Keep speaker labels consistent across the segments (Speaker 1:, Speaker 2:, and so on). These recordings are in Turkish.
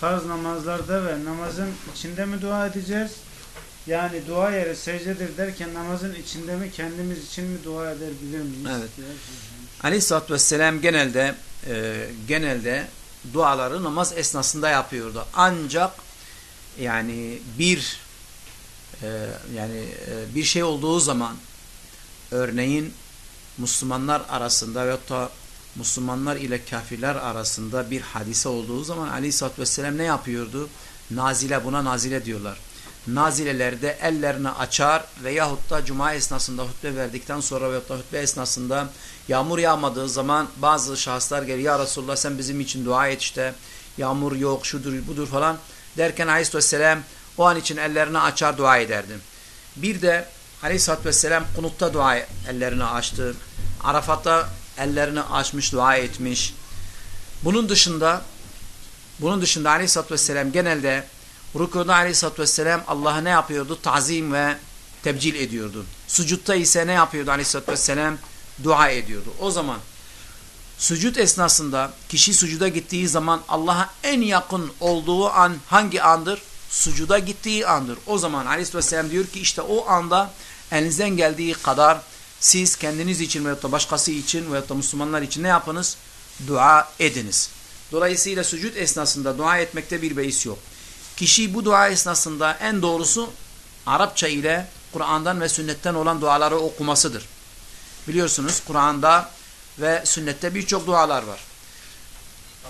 Speaker 1: farz namazlarda ve namazın içinde mi dua edeceğiz? Yani dua yeri secdedir derken namazın içinde mi kendimiz için mi dua edebilir miyiz?
Speaker 2: Evet. Aleyhisselatü Vesselam genelde e, genelde duaları namaz esnasında yapıyordu. Ancak yani bir e, yani e, bir şey olduğu zaman örneğin Müslümanlar arasında veyahut da Müslümanlar ile kafirler arasında bir hadise olduğu zaman Aleyhisselatü Vesselam ne yapıyordu? Nazile buna nazile diyorlar. Nazilelerde ellerini açar veyahut da cuma esnasında hutbe verdikten sonra veyahut da hutbe esnasında yağmur yağmadığı zaman bazı şahıslar gelir ya Resulullah sen bizim için dua et işte yağmur yok şudur budur falan derken Aleyhisselam o an için ellerini açar dua ederdi. Bir de Aleyhisselatü Vesselam kunutta dua ellerini açtı. Arafat'ta ellerini açmış dua etmiş. Bunun dışında bunun dışında Aleyhisselatü Vesselam genelde Rükuda aleyhissalatü vesselam Allah'a ne yapıyordu? Tazim ve tebcil ediyordu. Sucutta ise ne yapıyordu aleyhissalatü vesselam? Dua ediyordu. O zaman sucud esnasında kişi sucuda gittiği zaman Allah'a en yakın olduğu an hangi andır? Sucuda gittiği andır. O zaman aleyhissalatü vesselam diyor ki işte o anda elinizden geldiği kadar siz kendiniz için veyahut da başkası için veyahut da Müslümanlar için ne yapınız? Dua ediniz. Dolayısıyla sucud esnasında dua etmekte bir beis yok. Kişi bu dua esnasında en doğrusu Arapça ile Kur'an'dan ve sünnetten olan duaları okumasıdır. Biliyorsunuz Kur'an'da ve sünnette birçok dualar var.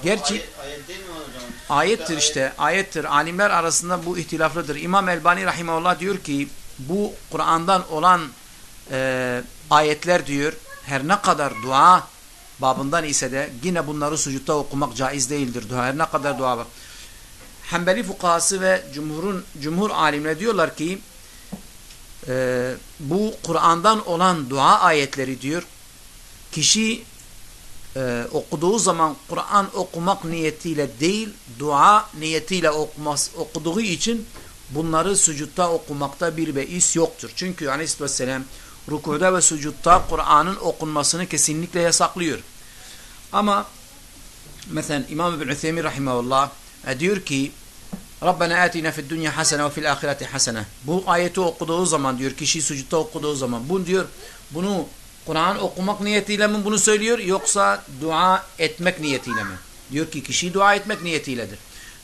Speaker 2: Gerçi
Speaker 3: Ayet, ayet değil mi hocam?
Speaker 2: ayettir
Speaker 3: Ayet-
Speaker 2: işte ayettir. Alimler arasında bu ihtilaflıdır. İmam Elbani Rahimahullah diyor ki bu Kur'an'dan olan e, ayetler diyor her ne kadar dua babından ise de yine bunları sucutta okumak caiz değildir. Dua her ne kadar dua var. Hanbeli fukahası ve cumhurun cumhur alimleri diyorlar ki e, bu Kur'an'dan olan dua ayetleri diyor kişi e, okuduğu zaman Kur'an okumak niyetiyle değil dua niyetiyle okumas, okuduğu için bunları sucutta okumakta bir beis yoktur. Çünkü aleyhisselam rükuda ve sucutta Kur'an'ın okunmasını kesinlikle yasaklıyor. Ama mesela İmam İbn Ütheymin rahimahullah e, diyor ki Rabbena atina fid dunya hasene ve fil ahireti hasene. Bu ayeti okuduğu zaman diyor kişi sucutta okuduğu zaman bunu diyor bunu Kur'an okumak niyetiyle mi bunu söylüyor yoksa dua etmek niyetiyle mi? Diyor ki kişi dua etmek niyetiyledir.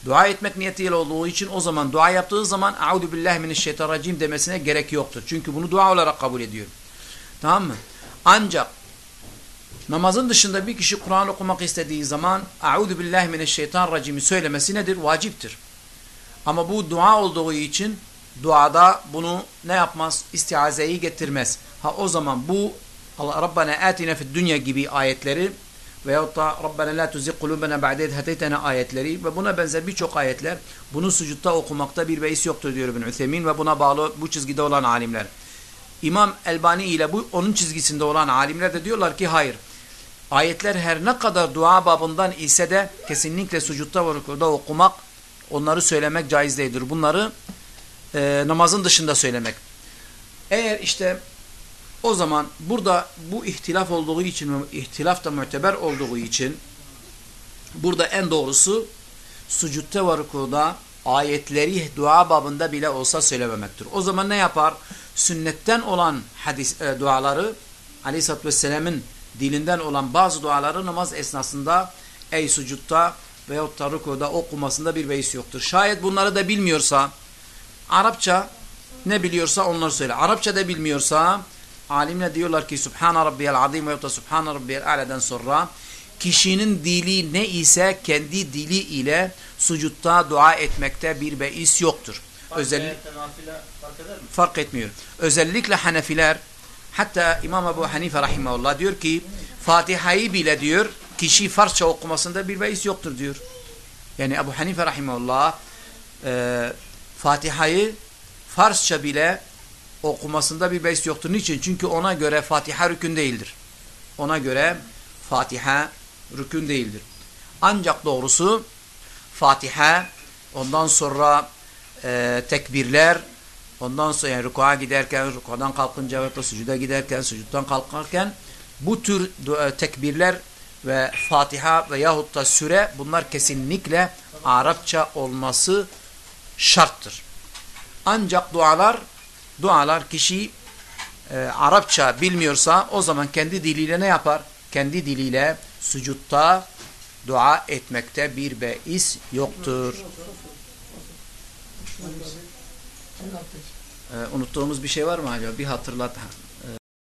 Speaker 2: Dua etmek niyetiyle olduğu için o zaman dua yaptığı zaman Euzu billahi mineşşeytanirracim demesine gerek yoktur. Çünkü bunu dua olarak kabul ediyor. Tamam mı? Ancak namazın dışında bir kişi Kur'an okumak istediği zaman Euzu billahi mineşşeytanirracim'i söylemesi nedir? Vaciptir. Ama bu dua olduğu için duada bunu ne yapmaz? İstiazeyi getirmez. Ha o zaman bu Allah Rabbana atina fid dünya gibi ayetleri veyahut da Rabbana la tuzigh kulubena ba'de hedeytena ayetleri ve buna benzer birçok ayetler bunu sucutta okumakta bir beis yoktur diyor İbn Üthemin ve buna bağlı bu çizgide olan alimler. İmam Elbani ile bu onun çizgisinde olan alimler de diyorlar ki hayır. Ayetler her ne kadar dua babından ise de kesinlikle sucutta ve okumak onları söylemek caiz değildir. Bunları e, namazın dışında söylemek. Eğer işte o zaman burada bu ihtilaf olduğu için ihtilaf da müteber olduğu için burada en doğrusu sucutta ve rükuda ayetleri dua babında bile olsa söylememektir. O zaman ne yapar? Sünnetten olan hadis e, duaları Aleyhisselatü Vesselam'ın dilinden olan bazı duaları namaz esnasında ey sucutta veyahut da rükuda okumasında bir beis yoktur. Şayet bunları da bilmiyorsa Arapça ne biliyorsa onları söyle. Arapça da bilmiyorsa alimler diyorlar ki Subhana Rabbiyel Azim veyahut da Subhana Rabbiyel A'la'dan sonra kişinin dili ne ise kendi dili ile sucutta dua etmekte bir beis yoktur. Özellikle
Speaker 3: fark
Speaker 2: fark etmiyor. Özellikle Hanefiler hatta İmam Ebu Hanife rahimahullah diyor ki Fatiha'yı bile diyor kişi Farsça okumasında bir beis yoktur diyor. Yani Ebu Hanife rahimahullah e, Fatiha'yı Farsça bile okumasında bir beis yoktur. Niçin? Çünkü ona göre Fatiha rükün değildir. Ona göre Fatiha rükün değildir. Ancak doğrusu Fatiha ondan sonra e, tekbirler ondan sonra yani rükuğa giderken rükudan kalkınca ve da sucuda giderken sucuttan kalkarken bu tür e, tekbirler ve Fatiha ve yahut da süre bunlar kesinlikle Arapça olması şarttır. Ancak dualar dualar kişi e, Arapça bilmiyorsa o zaman kendi diliyle ne yapar? Kendi diliyle sucutta dua etmekte bir beis yoktur. E, unuttuğumuz bir şey var mı acaba? Bir hatırlat. Ha.